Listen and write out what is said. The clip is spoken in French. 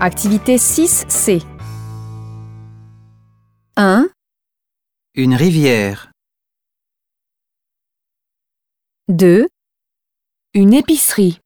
Activité 6C. 1, Une rivière. 2, une épicerie.